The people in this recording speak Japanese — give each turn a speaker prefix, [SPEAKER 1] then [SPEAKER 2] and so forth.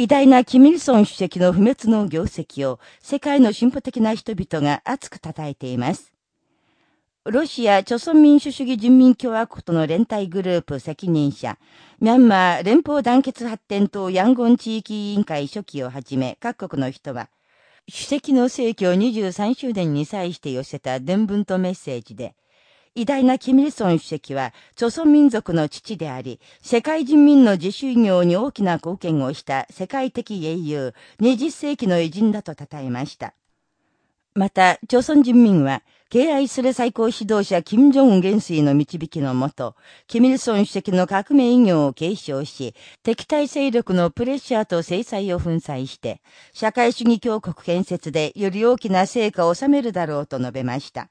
[SPEAKER 1] 偉大なキミルソン主席の不滅の業績を世界の進歩的な人々が熱く称えています。ロシア、朝鮮民主主義人民共和国との連帯グループ責任者、ミャンマー連邦団結発展党ヤンゴン地域委員会初期をはじめ各国の人は、主席の逝去23周年に際して寄せた伝聞とメッセージで、偉大なキミルソン主席は、朝鮮民族の父であり、世界人民の自主業に大きな貢献をした世界的英雄、20世紀の偉人だと称えました。また、朝鮮人民は、敬愛する最高指導者、金正恩元帥の導きのもと、キミルソン主席の革命偉業を継承し、敵対勢力のプレッシャーと制裁を粉砕して、社会主義強国建設でより大きな成果を収めるだろうと述べました。